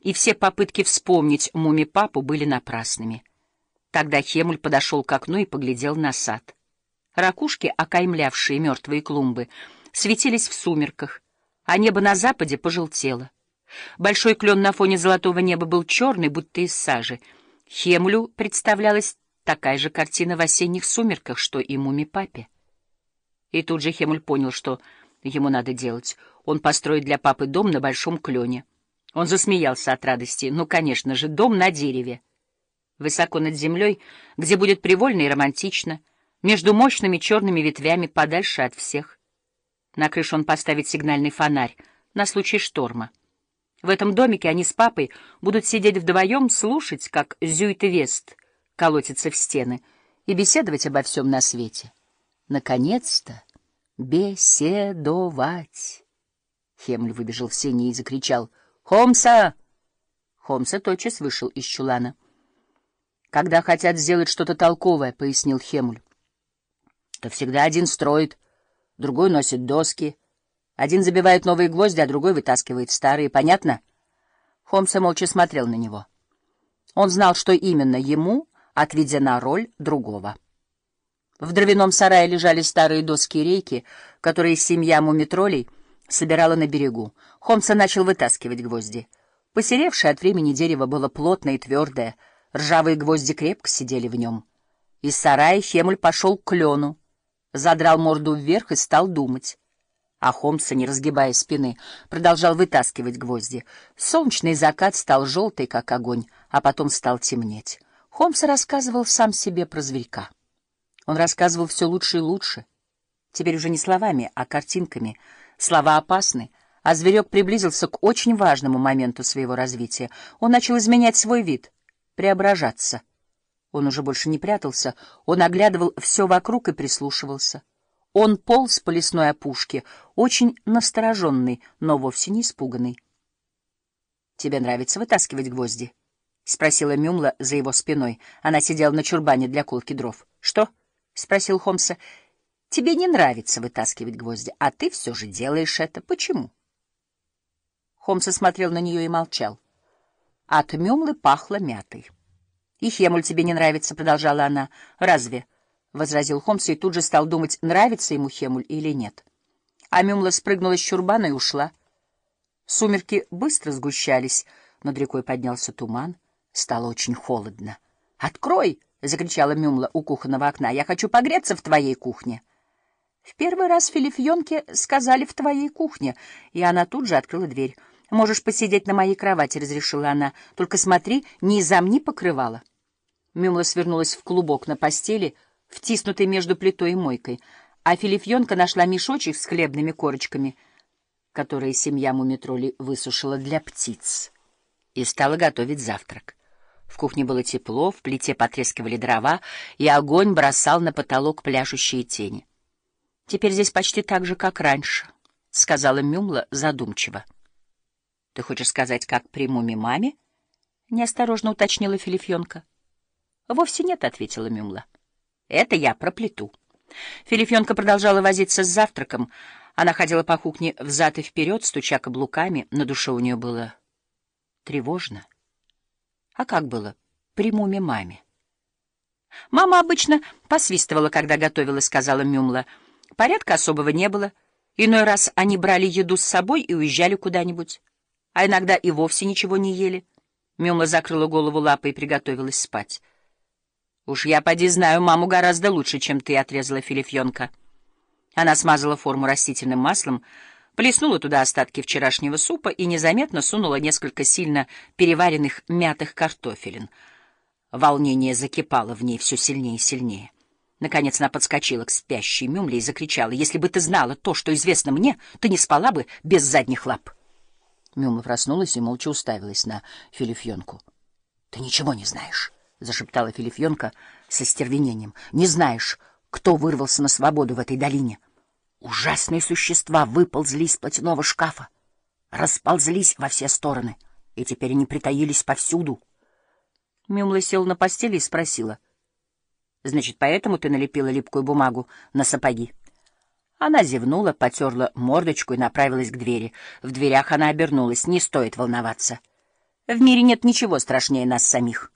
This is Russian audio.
и все попытки вспомнить муми-папу были напрасными. Тогда Хемуль подошел к окну и поглядел на сад. Ракушки, окаймлявшие мертвые клумбы, светились в сумерках, а небо на западе пожелтело. Большой клен на фоне золотого неба был черный, будто из сажи. Хемулю представлялась такая же картина в осенних сумерках, что и муми-папе. И тут же Хемуль понял, что ему надо делать. Он построит для папы дом на большом клене. Он засмеялся от радости. Ну, конечно же, дом на дереве. Высоко над землей, где будет привольно и романтично, между мощными черными ветвями, подальше от всех. На крышу он поставит сигнальный фонарь на случай шторма. В этом домике они с папой будут сидеть вдвоем, слушать, как Зюит Вест колотится в стены, и беседовать обо всем на свете. Наконец-то беседовать. Хемль выбежал в сени и закричал «Холмса!». Холмса тотчас вышел из чулана. «Когда хотят сделать что-то толковое», — пояснил Хемуль, — «то всегда один строит, другой носит доски, один забивает новые гвозди, а другой вытаскивает старые. Понятно?» Холмса молча смотрел на него. Он знал, что именно ему отведена роль другого. В дровяном сарае лежали старые доски и рейки, которые семья мумитролей собирала на берегу. Холмса начал вытаскивать гвозди. Посеревшее от времени дерево было плотное и твердое, ржавые гвозди крепко сидели в нем. Из сарая Хемуль пошел к клену, задрал морду вверх и стал думать. А Холмса, не разгибая спины, продолжал вытаскивать гвозди. Солнечный закат стал желтый, как огонь, а потом стал темнеть. Холмс рассказывал сам себе про зверька. Он рассказывал все лучше и лучше. Теперь уже не словами, а картинками. Слова опасны, а зверек приблизился к очень важному моменту своего развития. Он начал изменять свой вид, преображаться. Он уже больше не прятался, он оглядывал все вокруг и прислушивался. Он полз по лесной опушке, очень настороженный, но вовсе не испуганный. — Тебе нравится вытаскивать гвозди? — спросила Мюмла за его спиной. Она сидела на чурбане для колки дров. — Что? —— спросил Холмса. — Тебе не нравится вытаскивать гвозди, а ты все же делаешь это. Почему? Холмс смотрел на нее и молчал. От Мюмлы пахло мятой. — И Хемуль тебе не нравится, — продолжала она. — Разве? — возразил Холмс и тут же стал думать, нравится ему Хемуль или нет. А Мюмла спрыгнула с чурбана и ушла. Сумерки быстро сгущались, над рекой поднялся туман. Стало очень холодно. «Открой — Открой! — закричала Мюмла у кухонного окна. — Я хочу погреться в твоей кухне. В первый раз Филифьонке сказали «в твоей кухне», и она тут же открыла дверь. — Можешь посидеть на моей кровати, — разрешила она. — Только смотри, не замни покрывала. Мюмла свернулась в клубок на постели, втиснутый между плитой и мойкой, а Филифьонка нашла мешочек с хлебными корочками, которые семья Мумитроли высушила для птиц, и стала готовить завтрак. В кухне было тепло, в плите потрескивали дрова, и огонь бросал на потолок пляшущие тени. — Теперь здесь почти так же, как раньше, — сказала Мюмла задумчиво. — Ты хочешь сказать, как при муми-маме? — неосторожно уточнила Филифьонка. — Вовсе нет, — ответила Мюмла. — Это я про плиту. Филифьонка продолжала возиться с завтраком. Она ходила по кухне взад и вперед, стуча каблуками. На душе у нее было тревожно. А как было при муме-маме? Мама обычно посвистывала, когда готовила, сказала Мюмла. Порядка особого не было. Иной раз они брали еду с собой и уезжали куда-нибудь. А иногда и вовсе ничего не ели. Мюмла закрыла голову лапой и приготовилась спать. «Уж я, поди, знаю маму гораздо лучше, чем ты», — отрезала Филифьонка. Она смазала форму растительным маслом, плеснула туда остатки вчерашнего супа и незаметно сунула несколько сильно переваренных мятых картофелин. Волнение закипало в ней все сильнее и сильнее. Наконец она подскочила к спящей Мюмле и закричала, «Если бы ты знала то, что известно мне, ты не спала бы без задних лап». Мюмла проснулась и молча уставилась на Филифьонку. — Ты ничего не знаешь, — зашептала Филифьонка со стервенением. — Не знаешь, кто вырвался на свободу в этой долине. — Ужасные существа выползли из платяного шкафа, расползлись во все стороны, и теперь они притаились повсюду. Мюмла села на постели и спросила. — Значит, поэтому ты налепила липкую бумагу на сапоги? Она зевнула, потерла мордочку и направилась к двери. В дверях она обернулась. — Не стоит волноваться. В мире нет ничего страшнее нас самих.